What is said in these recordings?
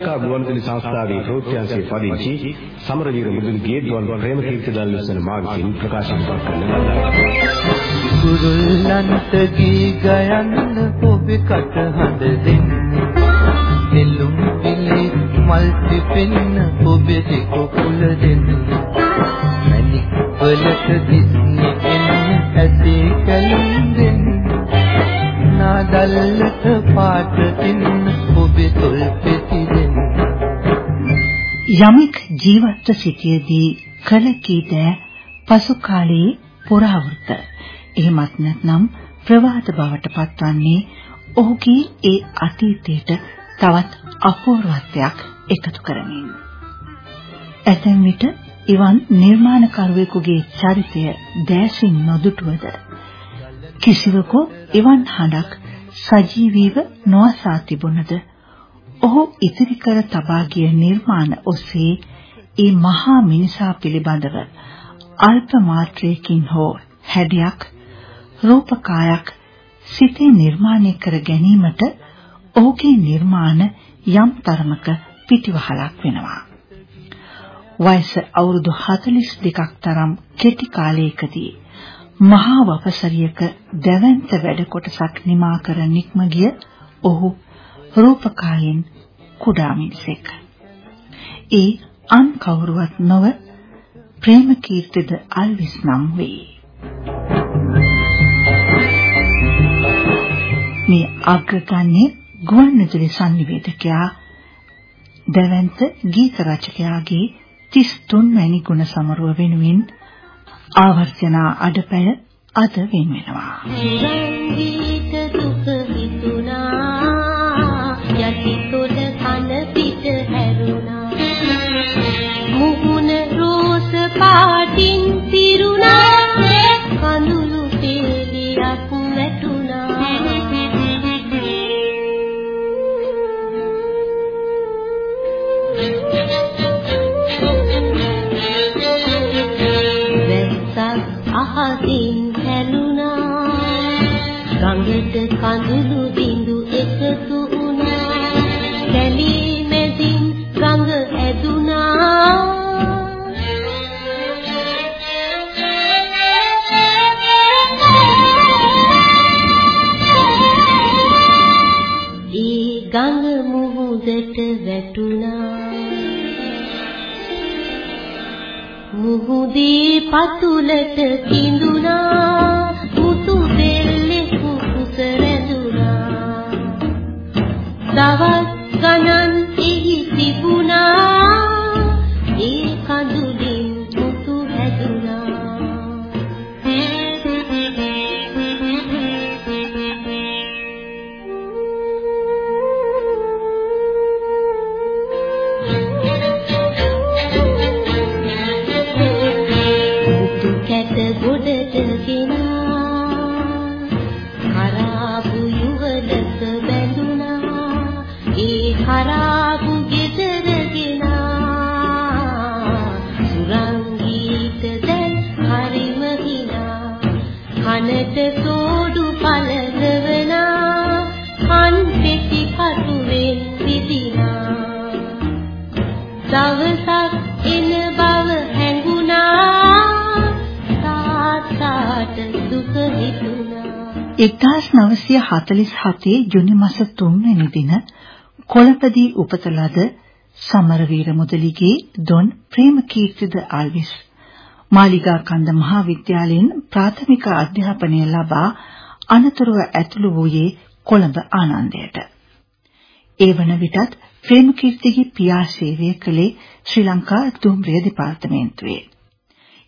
කා ගුවන්විදුලි සංස්ථාවේ ප්‍රවෘත්තිංශයේ පදිංචි සමරවීර මුදුන්ගේ දුවන් ප්‍රේමකීර්ති දල් විසන මා විසින් ප්‍රකාශන කරන ලද කුරුල්ලන්ට ගී ගයන්න ඔබේ කටහඬ දෙන්නේ. නෙළුම් පිලේ මල් පිපෙන්න ඔබේ දෙක කුල දෙන්නේ. මැණික් වලට දිස්නේ එන්න ඇසේ කලින් දෙන්නේ. නාදල්ලට පාට දෙන්න ඔබේ තොල් පෙති යමෙක් ජීවත්ව සිටියේදී කල කී දෑ පසු කාලයේ පුරාවෘත. එහෙමත් නැත්නම් ප්‍රවාද බවට පත්වන්නේ ඔහුගේ ඒ අතීතයට තවත් අපූර්වත්වයක් එකතු කරමින්. ඇතැම් විට ඉවන් නිර්මාණකරුවෙකුගේ චරිතය දැසින් නොදුටුවද? කිසිවකු ඉවන් හඬක් සජීවීව නොඅසා තිබුණද? ඔහු ඉතිරි කර තබා ගිය නිර්මාණ ඔස්සේ ඒ මහා මිනිසා පිළිබඳව අල්ප මාත්‍රයකින් හෝ හැඩයක් රූපකායක් සිතේ නිර්මාණය කර ගැනීමට ඔහුගේ නිර්මාණ යම් තරමක පිටිවහලක් වෙනවා. වයස අවුරුදු 42ක් තරම් කෙටි කාලයකදී මහා වපසරියක දැවැන්ත වැඩ කොටසක් නිමා කර නික්ම ගිය ඔහු රූපකායෙන් කුඩා මිනිසෙක්. ඒ අන් කවුරුවත් නොව ප්‍රේමකීර්තිද අල්විස් නම් වේ. මේ අග්‍රගණ්‍ය ගුවන්විදුලි සංනිවේදකයා දැවැන්ත ගීත රචකයාගේ 33 වැනි ගුණ සමරුව වෙනුවෙන් ආවර්ජනා අඩපැය අද වෙන් වෙනවා. ගීත දුක කඳුළු බිඳු එකතු වුණා. කැලී මැදින් ගඟ ඇදුනා ඒ ගඟ මුහුදට වැටුණා. මුහුදේ පතුලට කිඳුනා දවස් කනට සෝඩු පළදවනා කන් පෙති කටුවෙන් පිදිනා දවසක් එන බව හැඟුණා තාත්තාට දුක හිතුණා. 1947 ජුනි මාස 3 වෙනි දින කොළඹදී උපත ලද සමරවීර මුදලිගේ දොන් ප්‍රේමකීර්තිද ආල්විස් මාලිගා කන්ද මහාවිද්‍යාලයෙන් ප්‍රාථමික අධ්‍යාපනය ලබා අනතුරුව ඇතුළු වූයේ කොළඹ ආනන්දයට. ඒ වන විටත් ප්‍රේමකීර්තිගේ පියා සේවය කළේ ශ්‍රී ලංකා දුම්රිය දෙපාර්තමේන්තුවේ.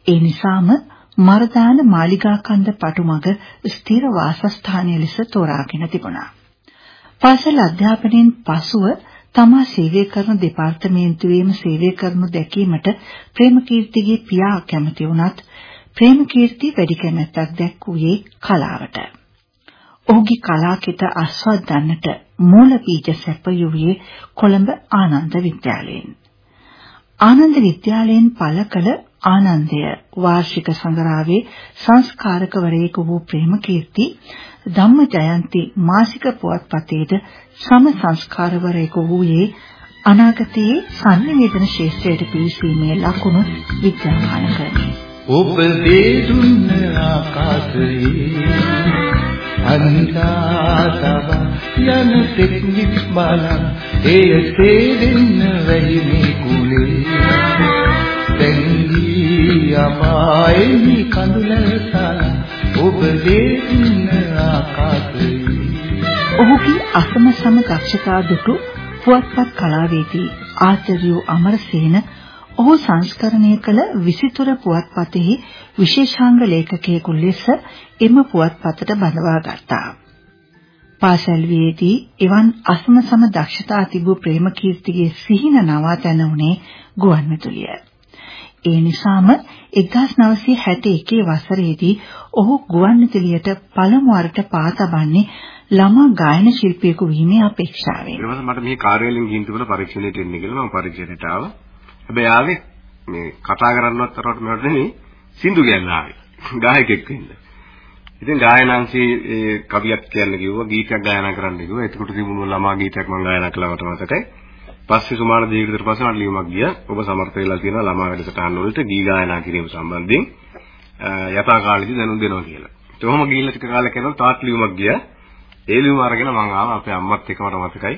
ඒ නිසාම මරදාන මාලිගාකන්ද පටුමග ස්ථිර වාසස්ථානය ලෙස තෝරාගෙන තිබුණා. පාසල් අධ්‍යාපනයෙන් පසුව තමා සේවය කරන දෙපාර්තමේන්තුවේම සේවය කරනු දැකීමට ප්‍රේමකීර්තිගේ පියා කැමති වුණත් ප්‍රේමකීර්ති වැඩි කැමැත්තක් දැක්වුවේ කලාවට. ඔහුගේ කලාකිත අස්වද්දන්නට මූල බීජ සැපයුවේ කොළඹ ආනන්ද විද්‍යාලයෙන්. ආනන්ද විද්‍යාලයෙන් පළ කළ ආනන්දය වාර්ෂික සංග්‍රහයේ සංස්කාරකවරයෙකු වූ ප්‍රේමකීර්ති ධම්මජයන්ති මාසික පුවත්පතේද සම සංස්කාරවරයෙකු වූයේ අනාගතයේ සංනිවේදන ශාස්ත්‍රයට පිවිසීමේ ලකුණු විද්‍යාමාන කරමි. ඔබ දේදුන්න ආකාශයේ අන්තාතව යන තෙක්නික් බලන් එය තේරෙන්න වෙහිමේ කුලේ තැංගී අපායෙහි කඳුලසල ඔබ දේදුන්න ආකාශයේ ඔහුගේ අසම සම දක්ෂතා දුටු පුවත්පත් කලාවේදී ආචාර්ය අමරසේන ඔහු සංස්කරණය කළ විසිතුර පුවත්පතෙහි විශේෂාංග ලේඛකයෙකු ලෙස එම පුවත්පතට බඳවා ගත්තා. පාසල් වියේදී එවන් අසම සම දක්ෂතා තිබූ ප්‍රේමකීර්තිගේ සිහින නවාතැන උනේ ගුවන්විදුලිය. ඒ නිසාම 1961 වසරේදී ඔහු ගුවන්විදුලියට පළමු වරට පා තබන්නේ ළමා ගායන ශිල්පියෙකු වීමේ අපේක්ෂාවෙන්. ඊට පස්සේ මට මේ කාර්යාලයෙන් ගිහින් තිබුණ පරීක්ෂණයට එන්න කියලා මම පරීක්ෂණයට ආවා. හැබැයි ආවේ මේ කතා කරන්නවත් තරවට මට නෙමෙයි සින්දු කියන්න ආවේ. ගායකයෙක් වෙන්න. ඉතින් ගායනාංශී ඒ කවියක් කියන්න කිව්වා, ගීතයක් ගායනා කරන්න කිව්වා. එතකොට තිබුණු ළමා ගීතයක් මම ගායනා කළා මට මතකයි. පස්සේ සුමාන දීර්ඝතර පස්සේ මට ලියුමක් ගියා. ඔබ සමර්ථ වෙලා තියෙනවා ළමා වැඩසටහන් වලට ගී ගායනා කිරීම සම්බන්ධයෙන් යථා කාලෙදි දැනුම් දෙනවා කියලා. ඒ කොහොම ගිහිල්ලා ටික කාලයක් යනකොට තාත් ලියුමක් ගියා. ඒ ලියුම අරගෙන මම ආවා අපේ අම්මත් එක්ක මට මතකයි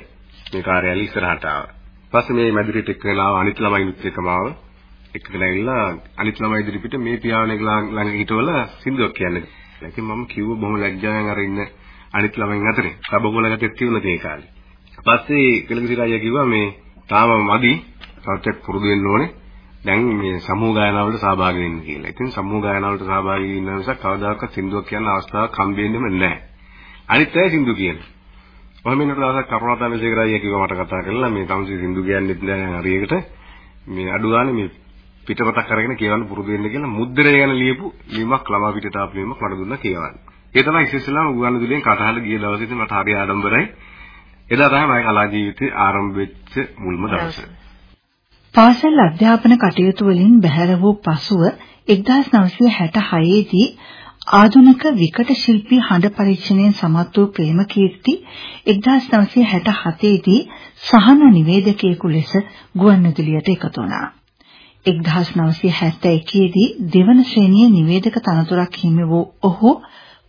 මේ කාර්යාලය ඉස්සරහට ආවා. පස්සේ මේ මැදිරියට එක්ක වෙලා අනිත් ළමයිනුත් එක්කම ආවා. එක්කගෙන ඇවිල්ලා අනිත් ළමයි ඉදිරිපිට මේ පියාණන් ළඟ හිටවල සින්දුවක් කියන්නේ. ඉතින් මම කිව්ව බොහොම ලැජ්ජාවෙන් අර ඉන්න අනිත් ළමයින් අතරේ. සබගොල ගැටෙත් තියුණා ඒ කාලේ. පස්සේ කෙලගිරි අයියා කිව්වා මේ තාම මදි තවත් පුරුදු වෙන්න ඕනේ. දැන් මේ සමූහ ගායනාවලට සහභාගී වෙන්න කියලා. ඉතින් සමූහ ගායනාවලට සහභාගී වෙන්න නිසා කවදාකවත් සින්දුවක් කියන්න අවස්ථාවක් හම්බෙන්නේම නැහැ. අනිත් අය සින්දු කියනවා. මම මෙන්න දවසක් කරුණාතාන සේකරයි කිව්වා මට කතා කරලා මේ තමසි සින්දු කියන්නෙත් නෑ හරියකට මේ අඩු ගානේ මේ පිටපතක් අරගෙන කියවන්න පුරුදු වෙන්න කියලා මුද්‍රණය ගැන ලියපු ලියුමක් ළමා පිටට ආපු ලියුමක් මට දුන්නා කියවන්න. ඒ තමයි ඉස්සෙල්ලාම උගන්න දුලියෙන් කටහඬ ගිය දවසේ ඉතින් මට හරි ආඩම්බරයි. එදා තමයි මගේ කලා ජීවිතේ ආරම්භ වෙච්ච මුල්ම දවස. පාසල් අධ්‍යාපන කටයුතු වලින් බැහැර වූ පසුව 1966 දී ආධුනික විකට ශිල්පී හඬ පරීක්ෂණයෙන් සමත් වූ ප්‍රේමකීර්ති 1967 දී සහන නිවේදකයෙකු ලෙස ගුවන්විදුලියට එකතු වුණා. 1971 දී දෙවන ශ්‍රේණියේ නිවේදක තනතුරක් හිමි වූ ඔහු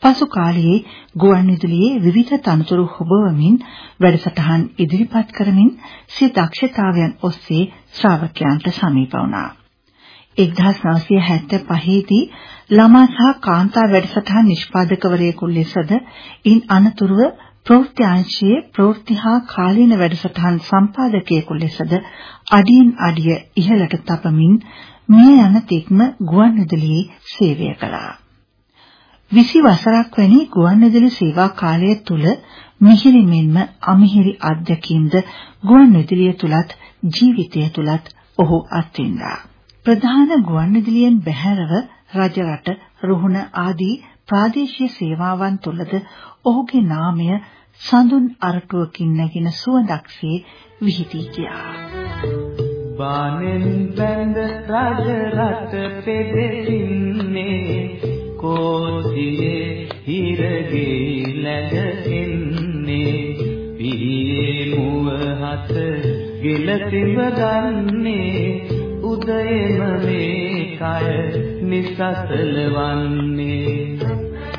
පසු කාලයේ ගුවන්විදුලියේ විවිධ තනතුරු හොබවමින් වැඩසටහන් ඉදිරිපත් කරමින් සිය දක්ෂතාවයන් ඔස්සේ ශ්‍රාවකයන්ට සමීප වුණා. 1975 දී ළමා සහ කාන්තා වැඩසටහන් නිෂ්පාදකවරයෙකු ලෙසද ඉන් අනතුරුව ප්‍රවෘත්ති අංශයේ ප්‍රවෘත්ති හා කාලීන වැඩසටහන් සම්පාදකයෙකු ලෙසද අඩියෙන් අඩිය ඉහළට තපමින් මිය යන තෙක්ම ගුවන්විදුලියේ සේවය කළා. 20 වසරක් වැනි ගුවන්විදුලි සේවා කාලය තුල මිහිරි මෙන්ම අමිහිරි අත්දැකීම්ද ගුවන්විදුලිය තුලත් ජීවිතය තුලත් ඔහු අත්විඳා. ප්‍රධාන ගුවන්විදුලියෙන් බැහැරව රජරට රුහුණ ආදී ප්‍රාදේශීය සේවාවන් තුළද ඔහුගේ නාමය සඳුන් අරටුවකින් නැගෙන සුවඳක්සේ විහිදී ගියා. බානෙන් බැඳ රජ රට පෙදෙන්නේ කෝසියේ හිරගේ läඳ එන්නේ. පිහියේ මුව හත ගෙලතිව ගන්නේ. උදයම මේ කය නිසසලවන්නේ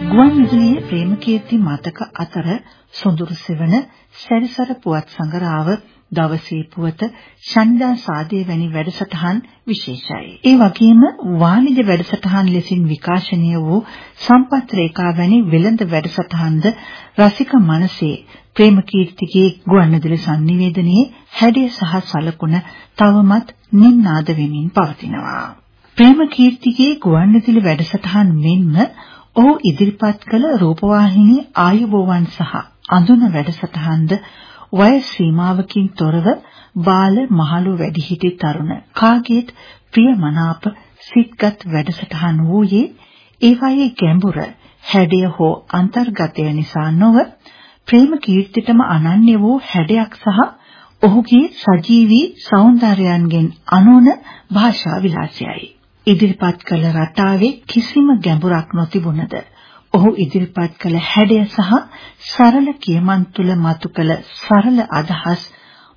ගුවන්විදුලියේ ප්‍රේමකීර්ති මතක අතර සොඳුරු සෙවණ සැරිසර පුවත් සංගරාව දවසේ පුවත ශන්දා සාදේ වැනි වැඩසටහන් විශේෂයි. ඒ වගේම වාණිජ වැඩසටහන් ලෙසින් විකාශනය වූ සම්පත් රේඛා වැනි වෙළඳ වැඩසටහන්ද රසික මනසේ ප්‍රේමකීර්තිගේ ගුවන්විදුලි sannivedanයේ හැඩය සහ සලකුණ තවමත් නින්නාද වෙමින් පවතිනවා. ප්‍රේමකීර්තිගේ ගුවන්විදුලි වැඩසටහන් මෙන්ම ඔහු ඉදිරිපත් කළ රූපවාහිනී ආයුබෝවන් සහ අඳුන වැඩසටහන්ද වයස් සීමාවකින් තොරව බාල මහලු වැඩිහිටි තරුණ කාගේත් ප්‍රියමනාප සිත්ගත් වැඩසටහන් වූයේ ඒවායේ ගැඹුර හැඩය හෝ අන්තර්ගතය නිසා නොව ප්‍රේම කීර්තිතම අනන්‍ය වූ හැඩයක් සහ ඔහුගේ සජීවී సౌందර්යයන්ගෙන් අනෝන භාෂා විලාසයයි. ඉදිරිපත් කළ රටාවේ කිසිම ගැඹුරක් නොතිබුණද ඔහු ඉදිරිපත් කළ හැඩය සහ සරල කියමන් තුල මතු කළ සරල අදහස්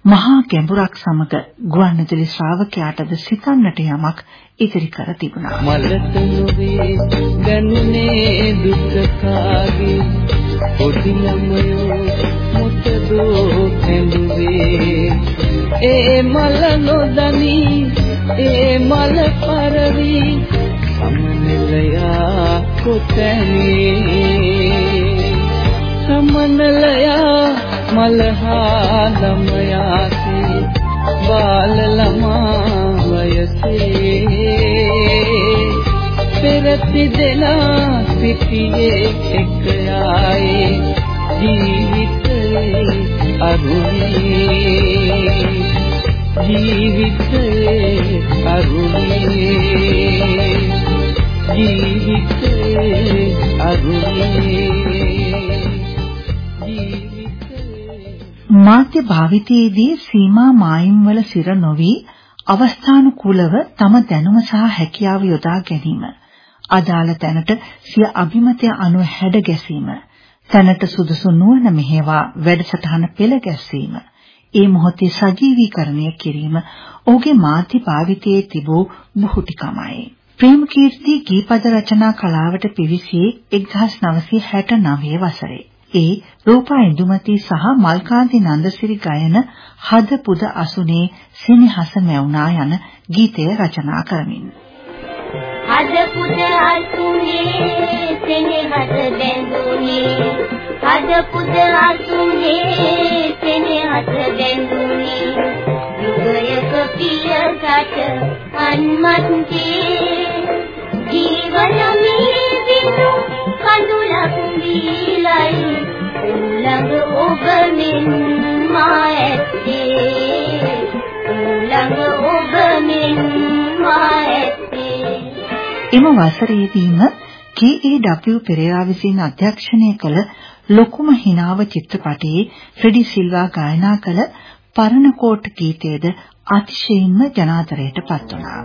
මහා ගැඹුරක් සමග ගුවන්විදුලි ශ්‍රාවකයාටද සිතන්නට යමක් ඉදිරි කර තිබුණා. මලත නොවේ ගනුනේ දුක කාගේ පොඩි ළමයෝ මොකදෝ කැඳුවේ ඒ මල නොදනි ඒ මල පරවි සමනලයා කොතැනේ සමනලයා මලහා ළමයාසේ බාල ළමා වයසේ පෙරති දෙනා සිටියේ එක යායේ ජීවිතේ අරුණේ ජීවිතේ අරුණේ ජීවිතේ අරුණේ මාධ්‍ය භාවිතයේදී සීමා මායිම් වල සිර නොවි අවස්ථානුකූලව තම දැනුම සහ හැකියාව යොදා ගැනීම. අදාළ තැනට සිය අභිමතය අනුව හැඩ ගැසීම. තැනට සුදුසු නුවණ මෙහෙවා වැඩසටහන පෙළ ගැස්වීම. ඒ මොහොතේ සජීවීකරණය කිරීම ඔහුගේ මාධ්‍ය භාවිතයේ තිබූ බුහුටිකමයි ප්‍රේමකීර්ති ගීපද රචනා කලාවට පිවිසියේ 1969 වසරේ. ඒ රූපා ඉඳුමති සහ මල්කාන්ති නන්දසිරි ගයන හද පුද අසුනේ සිනහස මැවුනා යන ගීතය රචනා කරමින්. හද පුද අසුනේ සෙනෙහස බැඳුනේ. හද පුද අසුනේ සෙනෙහස බැඳුනේ. යුගයක පියකට අන්මත්ගේ ජීවන මේ විනු කඳුලක් දීලයි. ළඟ ඔබ මෙන් මා ඇත්තේ. ළඟ ඔබ මෙන් මා ඇත්තේ එම වසරේදීම KAW පෙරේරා විසින් අධ්‍යක්ෂණය කළ ලොකුම හිනාව චිත්‍රපටයේ ෆ්‍රෙඩි සිල්වා ගායනා කළ පරණකෝට් ගීතයේද අතිශයින්ම ජනාදරයට පත් වුණා.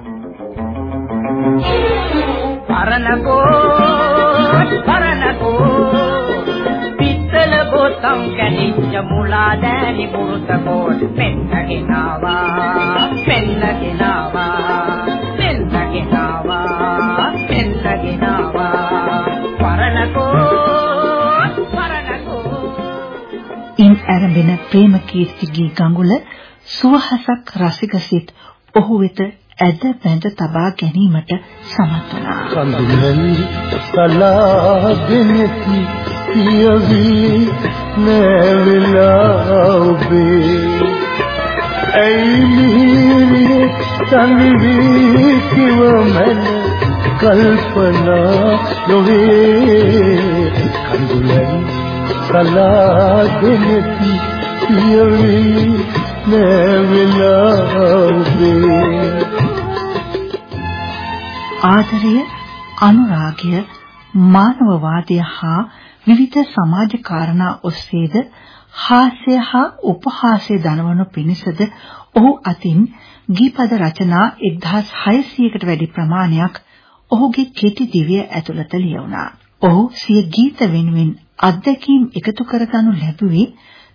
පරණකෝට් පරණකෝට් පිත්තල බොතම් කැණිච්ච මුලා දෑනි පුරුතකෝට් පෙන්නගෙනවා පෙන්නගෙනවා පෙන්නගෙනවා ඉන් ඇරඹෙන ප්‍රේම කීර්තිගේ ගඟුල සුවහසක් රසිකසිත ඔහු වෙත ඇද බැඳ තබා ගැනීමට සමත් වුණා. කඳුලෙන් සලාගෙනති කියවි නැවිලා ඔබේ ඇයි මිහිරියේ සංවි කිව මන කල්පනා නොවේ කඳුලෙන් සලාගෙනති කියවි නැවිලා ඔබේ ආදරය, අනුරාගය, මානවවාදය හා විවිධ සමාජ කාරණා ඔස්සේද හාස්‍ය හා උපහාසය දනවනු පිණිසද ඔහු අතින් ගීපද රචනා 1600කට වැඩි ප්‍රමාණයක් ඔහුගේ කෙටි දිවිය ඇතුළත ලියවුණා. ඔහු සිය ගීත වෙනුවෙන් අත්දැකීම් එකතු කරගනු ලැබුවේ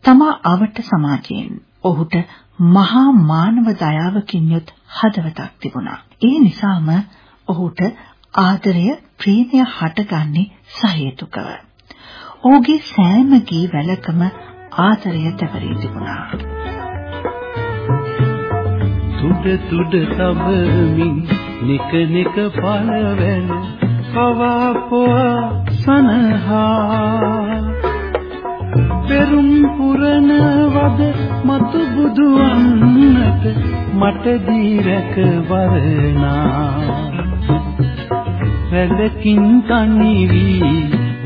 තමා අවට සමාජයෙන්. ඔහුට මහා මානව දයාවකින් යුත් හදවතක් තිබුණා. ඒ නිසාම ඔහුට ආදරය ප්‍රේමය හටගන්නේ සහේතුකව. ඔහුගේ සෑම ගී වැලකම ආදරය තවරී තිබුණා. තුඩ තුඩ තබමින් නික නික පළවැල් පවා පොවා සනහා. පෙරුම් පුරන වද මතු බුදු වන්නට මට දී රැක වරණා. වැලකින් තනිවි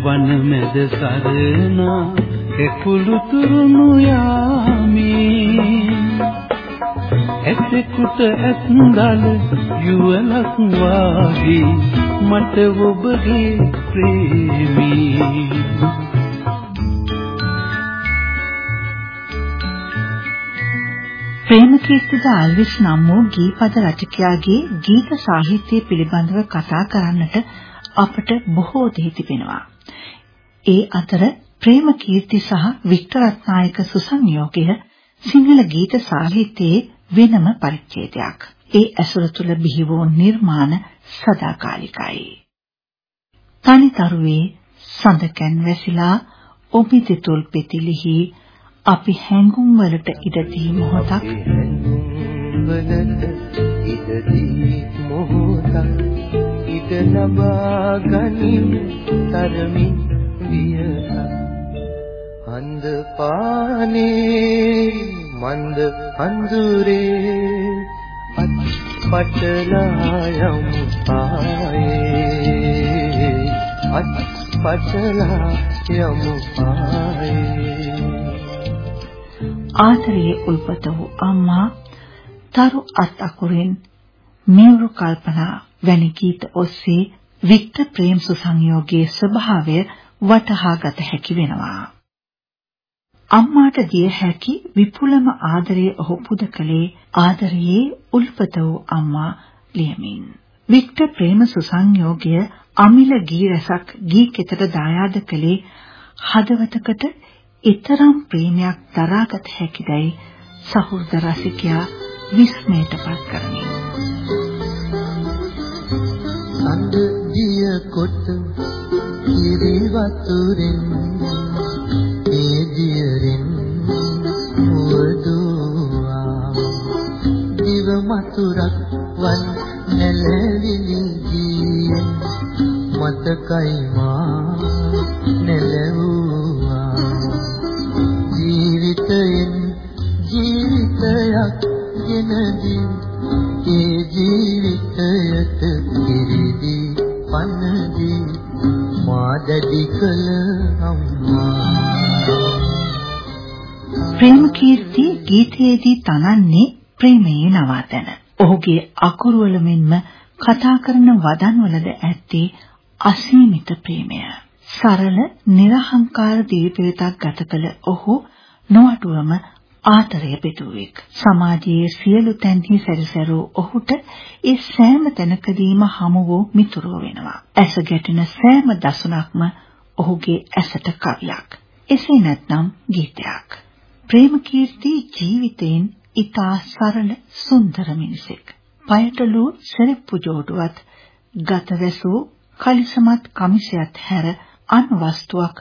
වන මැද සරණා. එකුළු තුරුණු යාමේ ඇතෙකුට ඇත්දල යුවලක් වාගේ මට ඔබගේ ප්‍රේමී ප්‍රේමකීර්තිද අල්විස් නම් වූ ගීපද රචකයාගේ ගීත සාහිත්‍ය පිළිබඳව කතා කරන්නට අපට බොහෝ දේ තිබෙනවා. ඒ අතර ප්‍රේමකීර්ති සහ වික්ටර් රත්නායක සුසංයෝගය සිංහල ගීත සාහිත්‍යයේ වෙනම පරිච්ඡේදයක්. ඒ ඇසුර තුළ බිහි වූ නිර්මාණ සදාකාලිකයි. තනිතරුවේ සඳකන් වැසිලා ඔබිතිතුල් පෙතිලිහි අපි හැඟුම් වලට ඉඩ දී මොහොතක් වලට ඉදදී මොහොතක් ඉද ලබා ගනින් තරමින් වියසක් අන්ද පානේ මන්ද අඳුරේ අත් පටලා යම් පායේ අත් පටලා යම් පායේ ආදරයේ උල්පත වූ අම්මා තරු අත් අකුරෙන් මියුරු කල්පනා වැනි ගීත ඔස්සේ වික්ත ප්‍රේම සුසංයෝගයේ ස්වභාවය වටහා ගත හැකි වෙනවා. අම්මාට දිය හැකි විපුලම ආදරය ඔහු පුද කළේ ආදරයේ උල්පත වූ අම්මා ලියමින්. වික්ටර් ප්‍රේම සුසංයෝගය අමිල ගී රසක් ගී කෙතට දායාද කළේ හදවතකට ඊතරම් ප්‍රේමයක් දරාගත හැකිදයි සහෘද රසිකයා විස්මයටපත් කරමි. සඳ දිය කොට කිරි වතුරෙන් තනන්නේ ප්‍රේමයේ නවාතැන. ඔහුගේ අකුරු වල මෙන්ම කතා කරන වදන් වලද ඇත්තේ අසීමිත ප්‍රේමය. සරල, නිර්හංකාර දීපේතක් ගත කළ ඔහු නොඅටුවම ආතරය පිටුවෙක්. සමාජයේ සියලු තැන්හි සැරිසරූ ඔහුට ඒ සෑම තැනකදීම හමු වූ මිතුරෝ වෙනවා. ඇස ගැටෙන සෑම දසුණක්ම ඔහුගේ ඇසට කවියක්. එසේ නැත්නම් ගීතයක්. ප්‍රේමකීර්ති ජීවිතයෙන් ඊතා සරල සුන්දර මිනිසෙක්. පයටලු සෙරෙප්පු ජෝඩුවත් ගත වැසූ කලිසමත් කමිසයත් හැර අන් වස්තුවක්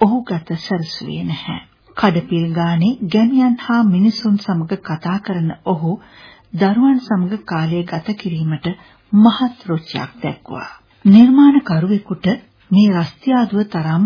ඔහු ගත සරසුවේ නැහැ. කඩපිල් ගානේ ගැමියන් හා මිනිසුන් සමග කතා කරන ඔහු දරුවන් සමග කාලය ගත කිරීමට මහත් රුචියක් දැක්වුවා. නිර්මාණකරුවෙකුට මේ රස්තියාදුව තරම්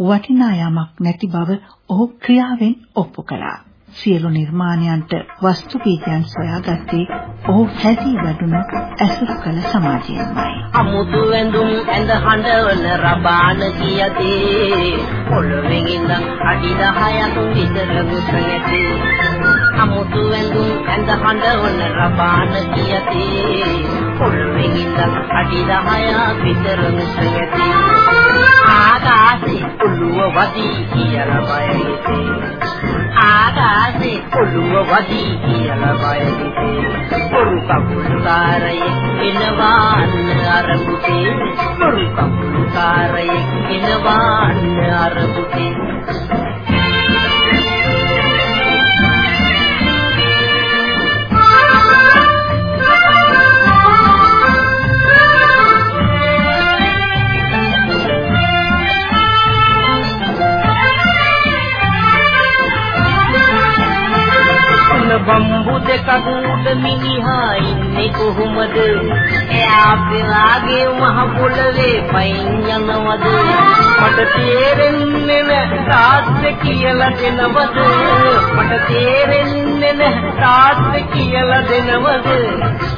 වටිනා යමක් නැති බව ඔහු ක්‍රියාවෙන් ඔප්පු කළා. සියලු නිර්මාණයන්ට වස්තු පීඨයන් සොයාගත්තේ ඔහු හැදී වැඩුණු ඇසුරු කළ සමාජයෙන්මයි. අමුතු ඇඳුම් ඇඳ හඬවන රබාන කියතේ පොළොවෙන් ඉඳන් අඩි 10ක් විතර මුස නැති අමුතු ඇඳුම් ඇඳ හඬවන රබාන කියතේ පොළොවෙන් ඉඳන් අඩි 10ක් විතර මුස නැති ආකාශේ ඔළුව වදී කියලා බය හිතේ ආකාශේ ඔළුව වදී කියලා බය හිතේ පොරු කපුල්කාරයේ එනවාන්න අරමුතේ පොරු කපුල්කාරයේ එනවාන්න අරමුතේ බම්බු දෙකක් උඩ මිනිහා ඉන්නේ කොහොමද? එයා පිරාගේ මහ පොළවේ පයින් යනවද? මට තේරෙන්නේ නැහැ තාත්තේ කියලා දෙනවද? මට තේරෙන්නේ නැහැ තාත්තේ කියලා දෙනවද?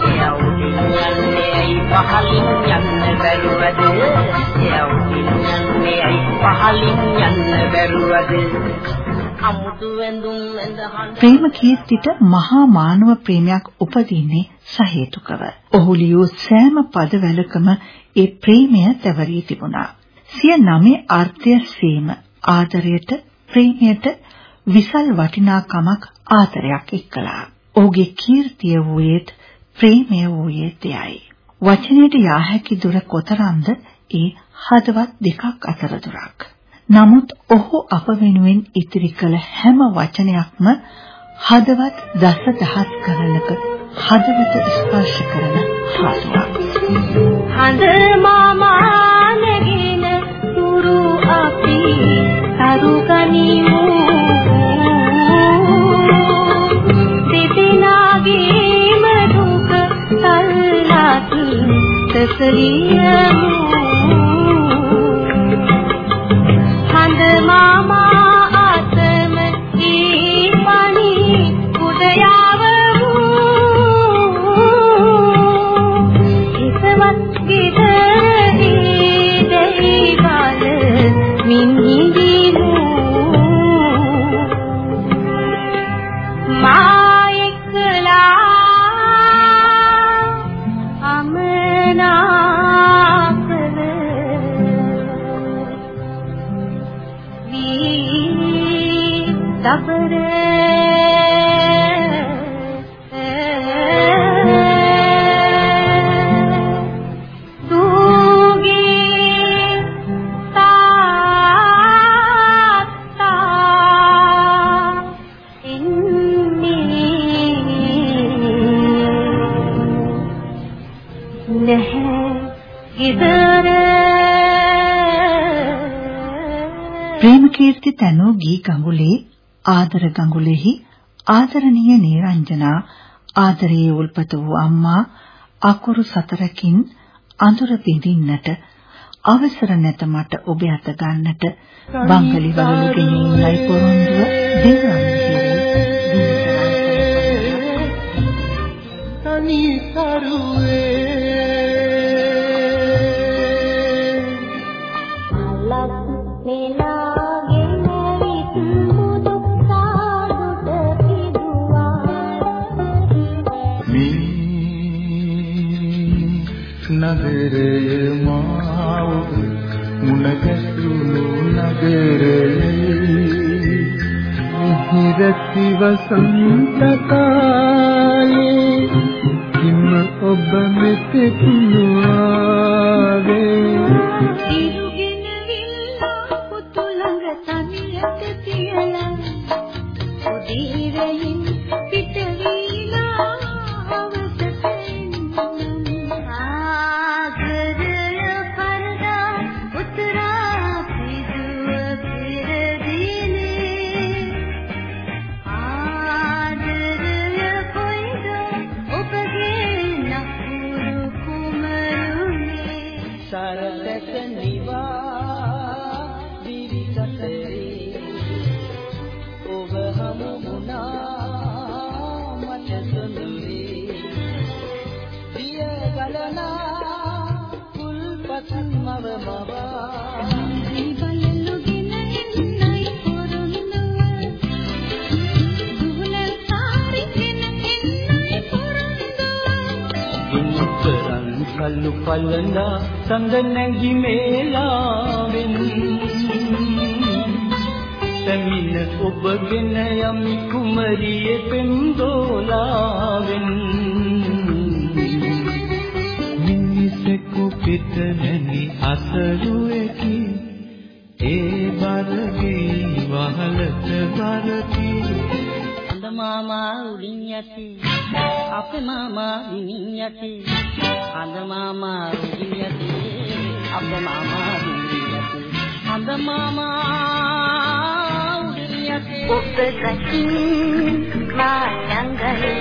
එයා උඩින් යන්නේ ඇයි පහලින් යන්න බැරුවද? එයා උඩින් යන්නේ ඇයි පහලින් යන්න බැරුවද? අමුතු වැඳුම් ඇඳ හඬ ප්‍රේම කීර්තිට මහා මානව ප්‍රේමයක් උපදින්නේ සහේතුකව. ඔහු ලියූ සෑම පදවලකම ඒ ප්‍රේමය තැවරී තිබුණා. සිය නමේ අර්ථය සීම ආදරයට ප්‍රේමයට විසල් වටිනාකමක් ආදරයක් එක්කලා. ඔහුගේ කීර්තිය වූයේත් ප්‍රේමය වූයේත් එයයි. වචනයට යා හැකි දුර කොතරම්ද ඒ හදවත් දෙකක් අතර දුරක්. නමුත් ඔහු අප වෙනුවෙන් ඉතිරි කළ හැම වචනයක්ම හදවත් දස දහස් ගණනක හදවත ස්පර්ශ කරන හාදුවක්. හඳ මාමා නැගින තුරු අපි තරු ගනිමු දෙදෙනාගේම දුක තල්ලත් සසලියමු හඳ දබර ආදර ගඟුලෙහි ආදරණීය නිරංජනා ආදරයේ උල්පත වූ අම්මා අකුරු සතරකින් අඳුර බිඳින්නට අවසර නැත මට ඔබ අත ගන්නට බංගලි වලලු ගෙනියයි පොරොන්දුව දෙවන්න තනි කරුවේ නගරය මාව මුණ ගැසුණු නගරයේ මිහිරති වසන්ත කාලේ කිම ඔබ මෙතෙක් නුආවේ කල්ලු පලනා සඳ නැගි මේලාවෙන්. සැමින ඔබගෙන යමි කුමරියේ පෙම්දෝලාවෙන් මිනිසෙකු පිට නැනි අසරුවකි ඒ බරගේ වහලට බරකි. අඳ මාමා උඩින් යති අපේ මාමා දිමින් යති අඳ මාමා උඩින් යති අපේ මාමා දිමින් යති අඳ මාමා උඩින් යති ඔබ ගතින් මා ළඟයි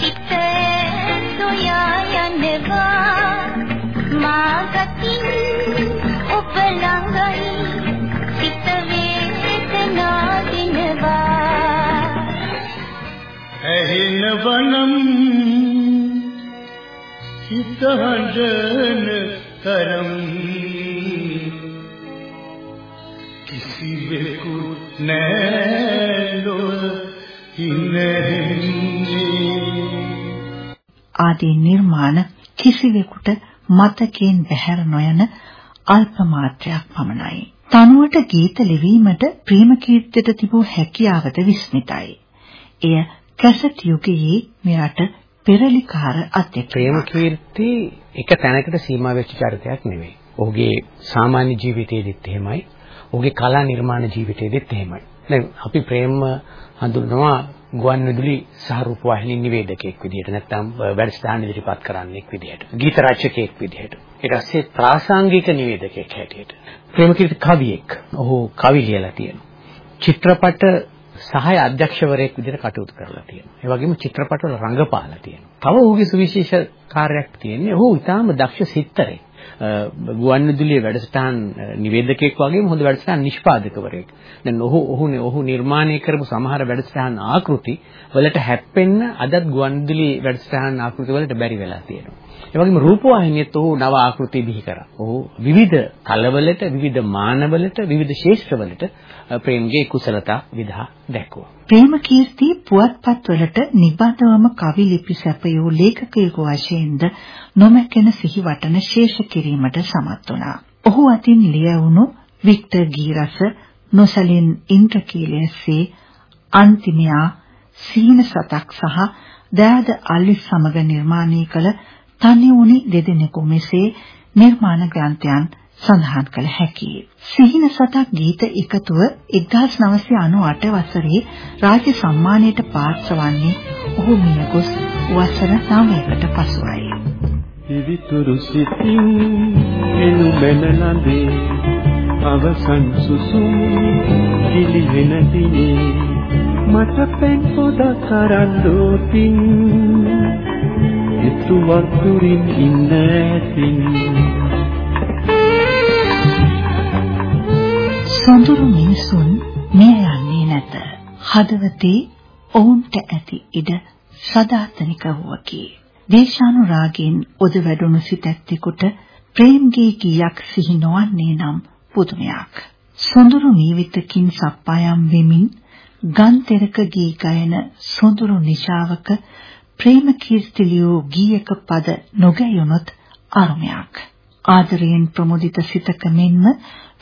හිත සොයා යනවා. මා ගතින් ඔබ ළඟයි ඇහෙනවනම් හිත හඬන තරම් කිසිවෙකු නෑලොව හිනෙන්නේ ආදී නිර්මාණ කිසිවෙකුට මතකයෙන් බැහැර නොයන අල්ප මාත්‍රයක් පමණයි. තනුවට ගීත ලිවීමට ප්‍රේමකීර්තියට තිබූ හැකියාවද විස්මිතයි. එය කැසට් යුගයේ මෙරට පෙරලිකාර අධ්‍යක්ෂ ප්‍රේමකීර්ති එක තැනකට සීමා වෙච්ච චරිතයක් නෙවෙයි. ඔහුගේ සාමාන්‍ය ජීවිතයේදීත් එහෙමයි. ඔහුගේ කලා නිර්මාණ ජීවිතයේදීත් එහෙමයි. දැන් අපි ප්‍රේම හඳුන්වනවා ගුවන් විදුලි සහ රූපවාහිනී නිවේදකයෙක් විදිහට නැත්නම් වැඩසටහන් ඉදිරිපත් කරන්නෙක් විදිහට ගීත රචකයෙක් විදිහට ඊට පස්සේ ප්‍රාසංගික නිවේදකයෙක් හැටියට ප්‍රේමකීර්ති කවියෙක් ඔහු කවි ලියලා තියෙනවා චිත්‍රපට සහාය අධ්‍යක්ෂවරයෙක් විදිහට කටයුතු කරලා තියෙනවා. ඒ වගේම චිත්‍රපටවල රංගපාලා තියෙනවා. තව ඔහුගේ සුවිශේෂ කාර්යයක් තියෙන්නේ ඔහු ඊටාම දක්ෂ සිත්තරෙක්. ගුවන්විදුලියේ වැඩසටහන් නිවේදකයෙක් වගේම හොඳ වැඩසටහන් නිෂ්පාදකවරයෙක්. දැන් ඔහු ඔහුනේ ඔහු නිර්මාණය කරපු සමහර වැඩසටහන් ආකෘති වලට හැප්පෙන්න අදත් ගුවන්විදුලියේ වැඩසටහන් ආකෘති වලට බැරි වෙලා තියෙනවා. ඒ වගේම රූපවාහිනියත් ඔහු නව ආකෘති බිහි කරා. ඔහු විවිධ කලවලට, විවිධ මානවලට, විවිධ ශේෂ්ත්‍රවලට ප්‍රේමගේ කුසලතා විදහා දැක්වුවා. ප්‍රේමකීර්ති පුවත්පත්වලට නිබඳවම කවි ලිපි සැපයූ ලේඛකයෙකු වශයෙන්ද නොමැකෙන සිහි වටන ශේෂ කිරීමට සමත් වුණා. ඔහු අතින් ලියවුණු වික්ටර් ගීරස නොසලින් ඉන්ද්‍රකීලයේසේ අන්තිමයා සීන සතක් සහ දයාද අල්විස් සමග නිර්මාණය කළ තනිවුනි දෙදෙනෙකු මෙසේ නිර්මාණ ග්‍රන්ථයන් සඳහන් කළ හැකියි. සිහින සතක් ගීත එකතුව 1998 වසරේ රාජ්‍ය සම්මානයට පාත්‍ර වන්නේ ඔහු මිය ගොස් වසර 9කට පසුයි. විවිතුරු සිතින් එනු මන ළඹේ අවසන් සුසුම් කිලි වෙන දිනේ මට පෙන් පොද කරන් දෝතින් එතුවක් දුරින් ඉන්න ඇතින් සොඳුරු මිනිසුන් මිය යන්නේ නැත. හදවතේ ඔවුන්ට ඇති ඉඩ සදාතනික වූකි. දේශානුරාගයෙන් ඔද වැඩුණු සිතැත්තෙකුට ප්‍රේම්ගේ ගීයක් සිහි නොවන්නේ නම් පුදුමයක්. සොඳුරු නීවිතකින් සප්පායම් වෙමින් ගන්තෙරක ගී ගයන සොඳුරු නිශාවක ප්‍රේම කීර්තිලියෝ ගීයක පද නොගැයුනොත් අරුමයක්. ආදරයෙන් ප්‍රමුදිත සිතක මෙන්ම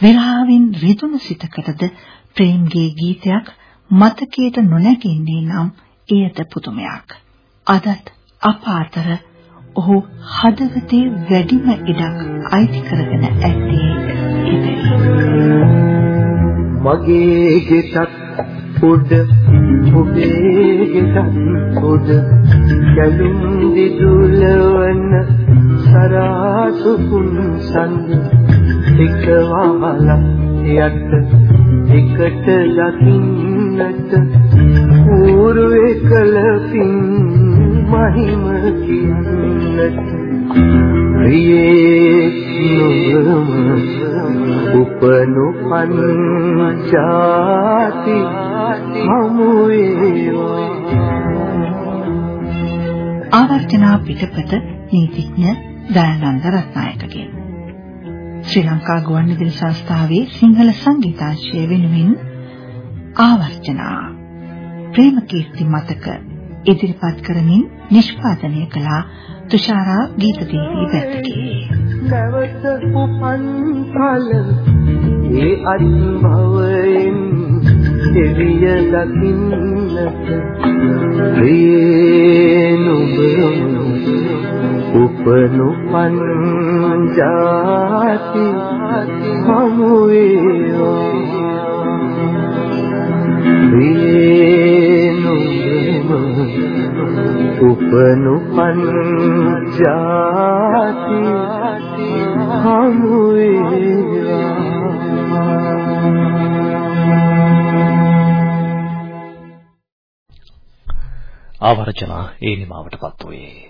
විරාවෙන් රිදුණු සිතකටද ප්‍රේම්ගේ ගීතයක් මතකයට නොනැගින්නේ නම් එයද පුදුමයක්. අදත් අප අතර ඔහු හදවතේ වැඩිම ඉඩක් අයිති කරගෙන ඇත්තේ එබැවින්. මගේ ගෙතත් උඩ ඔබේ ගෙතත් උඩ ගැලුම් දිදුලවන සරාසුකුන් සංග එක වහලා යට එකට දකින්නට పూర్වේ කල පින් මහිම කියන්නට ප්‍රියේ නුඹම උපනුපන් ජාති හමු ආවර්තනා පිටපත නීතිඥ දයානන්ද රත්නායකගෙන් ශ්‍රී ලංකා ගුවන්විදුලි සංස්ථාවේ සිංහල සංගීතාංශය වෙනුවෙන් ආවර්ජනා. ප්‍රේමකීර්ති මතක ඉදිරිපත් කරමින් නිෂ්පාදනය කළ තුෂාරා ගීතදේවී වැත්තගේ නැවත උපන් කල ඒ අත්භවයෙන් එළිය දකින්නට. රේනුබ උපනුපන් ජාති හමු වේවා. රේනුබ උපනුපන් ජාති හමු වේවා ආවර්ජන ඒ නිමාවටපත් වූයේ.